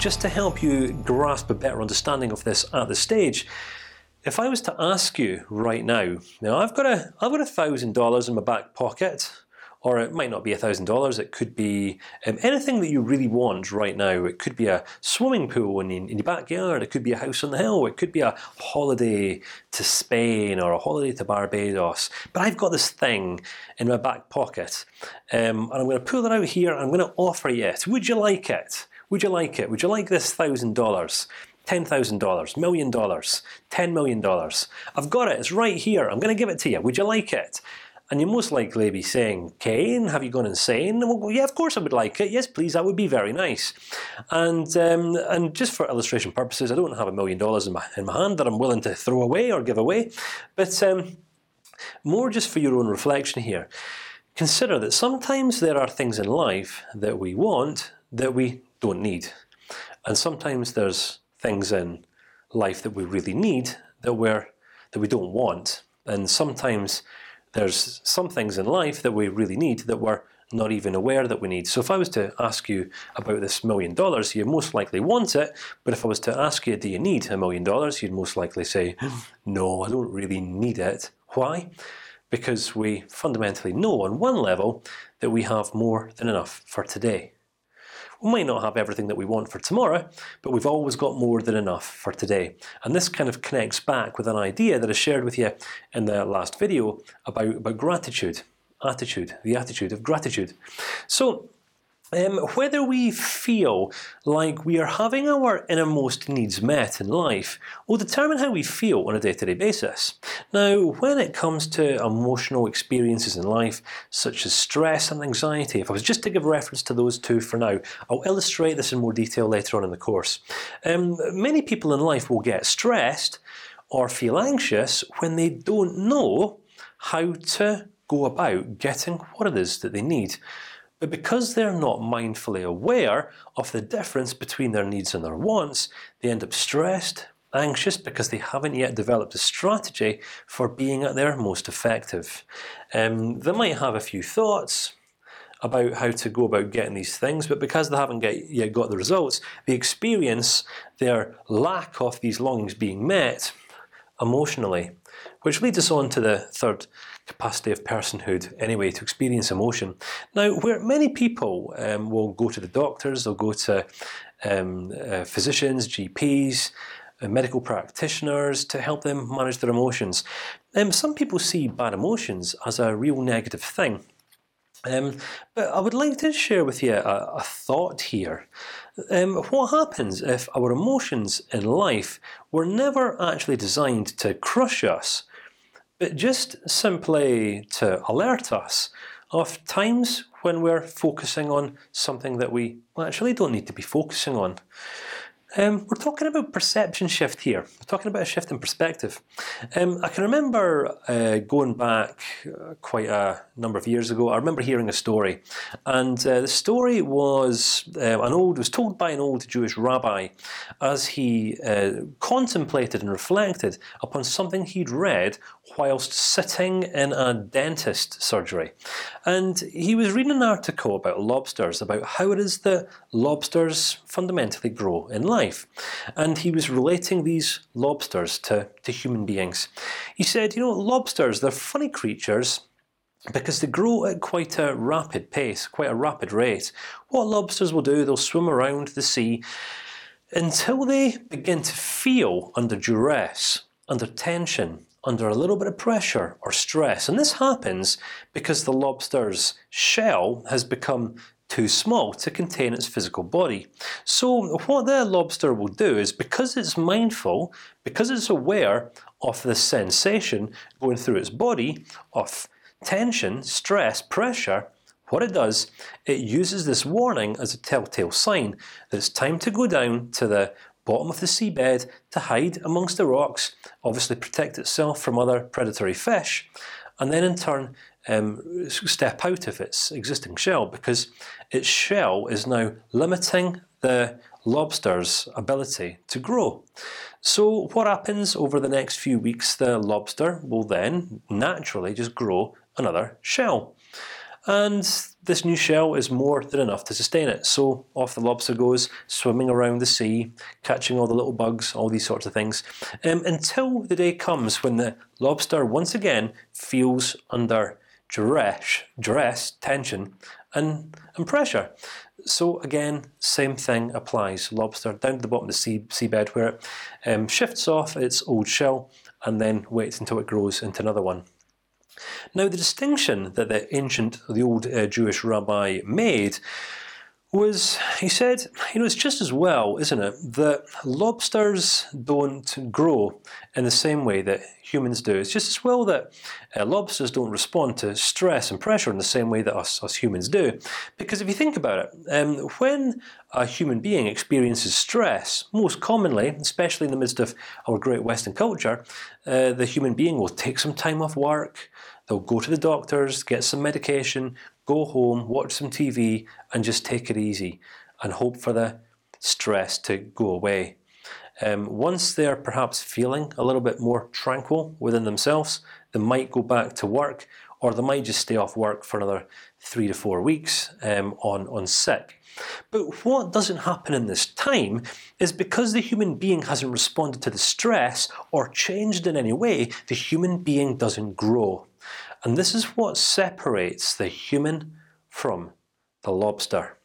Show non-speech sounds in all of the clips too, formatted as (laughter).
just to help you grasp a better understanding of this at this stage. If I was to ask you right now, now I've got a I've got a thousand dollars in my back pocket or it might not be a thousand dollars. It could be um, anything that you really want right now. It could be a swimming pool in, in, your backyard. It could be a house on the hill. It could be a holiday to Spain or a holiday to Barbados. But I've got this thing in my back pocket, um, and I'm going to pull it out here. And I'm going to offer you it. Would you like it? Would you like it? Would you like this thousand dollars? ten thousand dollars, million dollars, ten million dollars. I've got it. It's right here. I'm going to give it to you. Would you like it? And you most likely be saying, "Kane, have you gone insane?" Well, yeah, of course I would like it. Yes, please, that would be very nice. And um, and just for illustration purposes, I don't have a million dollars in my in my hand that I'm willing to throw away or give away, but um, more just for your own reflection here. Consider that sometimes there are things in life that we want that we don't need, and sometimes there's things in life that we really need that we're that we don't want, and sometimes there's some things in life that we really need that we're not even aware that we need. So if I was to ask you about this million dollars, you most likely want it. But if I was to ask you, do you need a million dollars? You'd most likely say, (gasps) no, I don't really need it. Why? Because we fundamentally know on one level that we have more than enough for today. We might not have everything that we want for tomorrow, but we've always got more than enough for today. And this kind of connects back with an idea that I shared with you in the last video about about gratitude, attitude, the attitude of gratitude. So um, whether we feel like we are having our innermost needs met in life will determine how we feel on a day-to-day -day basis. Now, when it comes to emotional experiences in life, such as stress and anxiety, if I was just to give reference to those two for now, I'll illustrate this in more detail later on in the course. Um, many people in life will get stressed or feel anxious when they don't know how to go about getting what it is that they need. But because they're not mindfully aware of the difference between their needs and their wants, they end up stressed, anxious because they haven't yet developed a strategy for being at their most effective. Um, they might have a few thoughts about how to go about getting these things, but because they haven't get, yet got the results, they experience their lack of these longings being met emotionally, which leads us on to the third capacity of personhood anyway to experience emotion. Now, where many people um, will go to the doctors, they'll go to um, uh, physicians, GPs, uh, medical practitioners to help them manage their emotions. Um, some people see bad emotions as a real negative thing. Um, but I would like to share with you a, a thought here. Um, what happens if our emotions in life were never actually designed to crush us, but just simply to alert us of times when we're focusing on something that we actually don't need to be focusing on. Um, we're talking about perception shift here. We're talking about a shift in perspective. Um, I can remember uh, going back uh, quite a number of years ago. I remember hearing a story, and uh, the story was uh, an old was told by an old Jewish rabbi as he uh, contemplated and reflected upon something he'd read whilst sitting in a dentist surgery, and he was reading an article about lobsters, about how it is that lobsters fundamentally grow in life, and he was relating these lobsters to to human beings. He said, you know, lobsters they're funny creatures because they grow at quite a rapid pace, quite a rapid rate. What lobsters will do, they'll swim around the sea until they begin to feel under duress, under tension, under a little bit of pressure or stress, and this happens because the lobster's shell has become too small to contain its physical body. So what the lobster will do is, because it's mindful, because it's aware of the sensation going through its body of tension, stress, pressure. What it does, it uses this warning as a telltale sign that it's time to go down to the bottom of the seabed to hide amongst the rocks, obviously protect itself from other predatory fish, and then in turn um, step out of its existing shell because its shell is now limiting the lobster's ability to grow. So what happens over the next few weeks? The lobster will then naturally just grow another shell, and this new shell is more than enough to sustain it. So off the lobster goes, swimming around the sea, catching all the little bugs, all these sorts of things, um, until the day comes when the lobster once again feels under duress, duress, tension, and and pressure. So again, same thing applies. Lobster down to the bottom of the sea seabed, where it um, shifts off its old shell and then waits until it grows into another one. Now, the distinction that the ancient, the old uh, Jewish rabbi made was he said, you know, it's just as well, isn't it, that lobsters don't grow in the same way that humans do. It's just as well that uh, lobsters don't respond to stress and pressure in the same way that us, us humans do. Because if you think about it, um, when a human being experiences stress, most commonly, especially in the midst of our great Western culture, uh, the human being will take some time off work. They'll go to the doctors, get some medication, go home, watch some TV, and just take it easy, and hope for the stress to go away. Um, once they're perhaps feeling a little bit more tranquil within themselves, they might go back to work, or they might just stay off work for another three to four weeks um, on on sick. But what doesn't happen in this time is because the human being hasn't responded to the stress or changed in any way, the human being doesn't grow. And this is what separates the human from the lobster.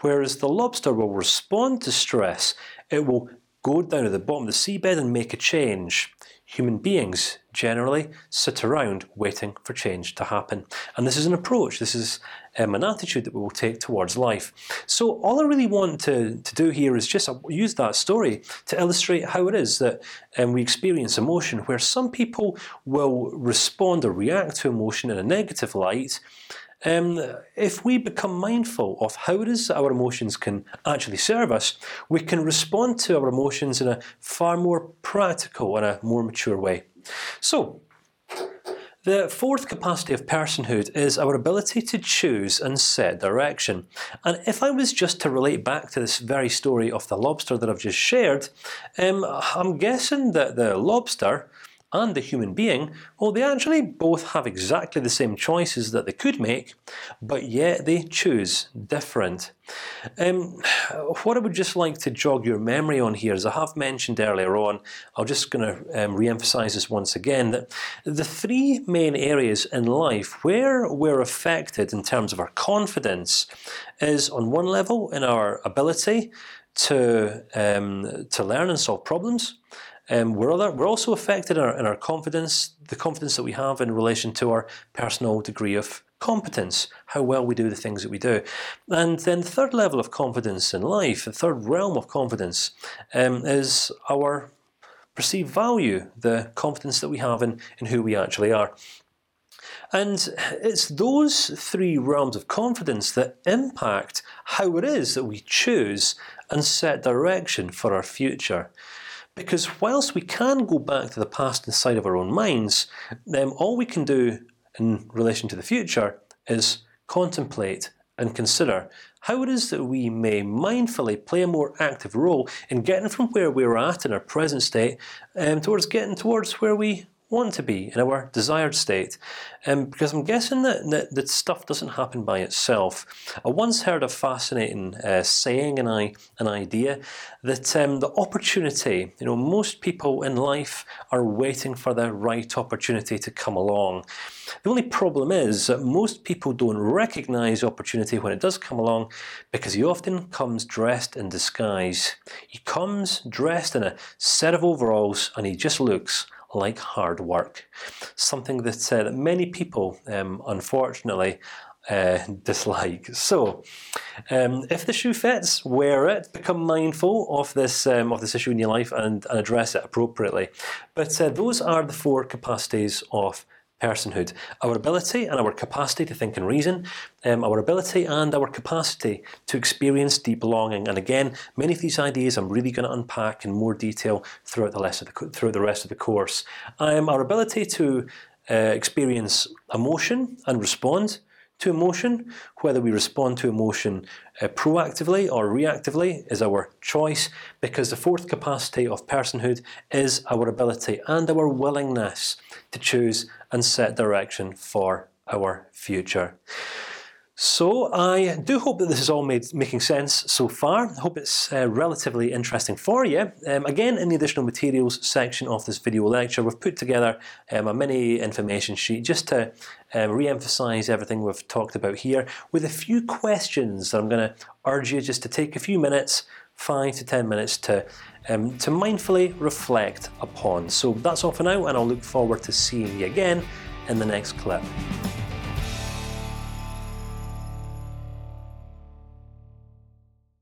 Whereas the lobster will respond to stress, it will go down to the bottom of the seabed and make a change. Human beings generally sit around waiting for change to happen, and this is an approach. This is um, an attitude that we will take towards life. So all I really want to to do here is just use that story to illustrate how it is that um, we experience emotion, where some people will respond or react to emotion in a negative light, um, if we become mindful of how it is that our emotions can actually serve us, we can respond to our emotions in a far more practical and a more mature way. So. The fourth capacity of personhood is our ability to choose and set direction. And if I was just to relate back to this very story of the lobster that I've just shared, um, I'm guessing that the lobster and the human being, well, they actually both have exactly the same choices that they could make, but yet they choose different. Um, what I would just like to jog your memory on here, as I have mentioned earlier on, I'm just going to um, re-emphasize this once again that the three main areas in life where we're affected in terms of our confidence is, on one level, in our ability to um, to learn and solve problems. Um, we're we're also affected in our, in our confidence, the confidence that we have in relation to our personal degree of competence, how well we do the things that we do, and then the third level of confidence in life, the third realm of confidence, um, is our perceived value, the confidence that we have in in who we actually are. And it's those three realms of confidence that impact how it is that we choose and set direction for our future. Because whilst we can go back to the past inside of our own minds, then all we can do in relation to the future is contemplate and consider how it is that we may mindfully play a more active role in getting from where we're at in our present state um, towards getting towards where we want to be in our desired state, um, because I'm guessing that, that that stuff doesn't happen by itself. I once heard a fascinating uh, saying, and I an idea that um, the opportunity, you know, most people in life are waiting for the right opportunity to come along. The only problem is that most people don't recognize opportunity when it does come along, because he often comes dressed in disguise. He comes dressed in a set of overalls, and he just looks like hard work, something that, uh, many people, um, unfortunately, uh, (laughs) dislike. So, um, if the shoe fits, wear it. Become mindful of this um, of this issue in your life and, and address it appropriately. But uh, those are the four capacities of personhood, our ability and our capacity to think and reason, um, our ability and our capacity to experience deep longing. And again, many of these ideas I'm really going to unpack in more detail throughout the rest of the throughout the rest of the course. Um, our ability to uh, experience emotion and respond to emotion. Whether we respond to emotion uh, proactively or reactively is our choice, because the fourth capacity of personhood is our ability and our willingness to choose and set direction for our future. So I do hope that this is all made making sense so far. I hope it's uh, relatively interesting for you. Um, again, in the additional materials section of this video lecture, we've put together um, a mini information sheet just to um, re-emphasize everything we've talked about here, with a few questions that I'm going to urge you just to take a few minutes, five to ten minutes, to um, to mindfully reflect upon. So that's all for now, and I'll look forward to seeing you again in the next clip.